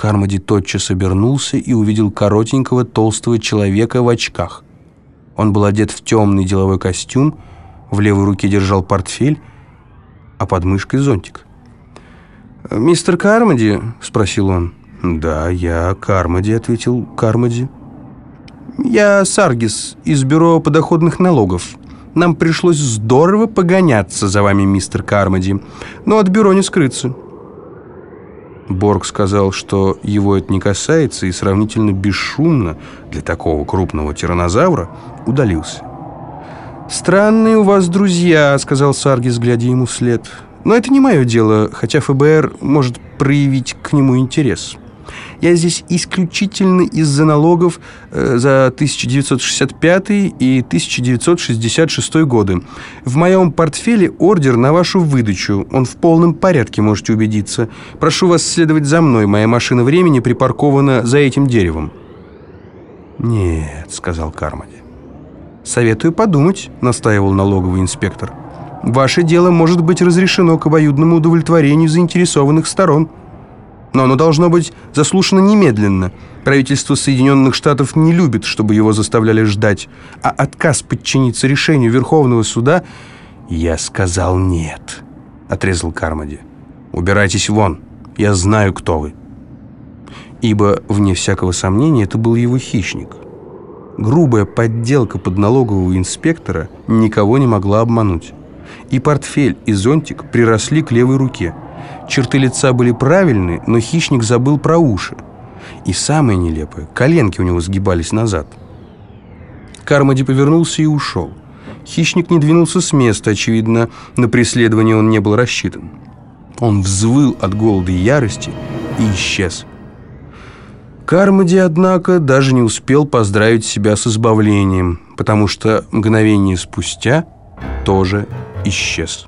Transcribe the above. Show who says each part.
Speaker 1: Кармоди тотчас обернулся и увидел коротенького толстого человека в очках. Он был одет в темный деловой костюм, в левой руке держал портфель, а под мышкой зонтик. «Мистер Кармоди?» — спросил он. «Да, я Кармоди», — ответил Кармоди. «Я Саргис из бюро подоходных налогов. Нам пришлось здорово погоняться за вами, мистер Кармоди, но от бюро не скрыться». Борг сказал, что его это не касается, и сравнительно бесшумно для такого крупного тиранозавра удалился. «Странные у вас друзья», — сказал Саргис, глядя ему вслед. «Но это не мое дело, хотя ФБР может проявить к нему интерес». Я здесь исключительно из-за налогов э, за 1965 и 1966 годы. В моем портфеле ордер на вашу выдачу. Он в полном порядке, можете убедиться. Прошу вас следовать за мной. Моя машина времени припаркована за этим деревом». «Нет», — сказал Кармоди. «Советую подумать», — настаивал налоговый инспектор. «Ваше дело может быть разрешено к обоюдному удовлетворению заинтересованных сторон». Но оно должно быть заслушано немедленно. Правительство Соединенных Штатов не любит, чтобы его заставляли ждать. А отказ подчиниться решению Верховного суда... «Я сказал нет», — отрезал Кармоди. «Убирайтесь вон. Я знаю, кто вы». Ибо, вне всякого сомнения, это был его хищник. Грубая подделка под налогового инспектора никого не могла обмануть. И портфель, и зонтик приросли к левой руке — Черты лица были правильны, но хищник забыл про уши. И самое нелепое, коленки у него сгибались назад. Кармоди повернулся и ушел. Хищник не двинулся с места, очевидно, на преследование он не был рассчитан. Он взвыл от голода и ярости и исчез. Кармоди, однако, даже не успел поздравить себя с избавлением, потому что мгновение спустя тоже исчез.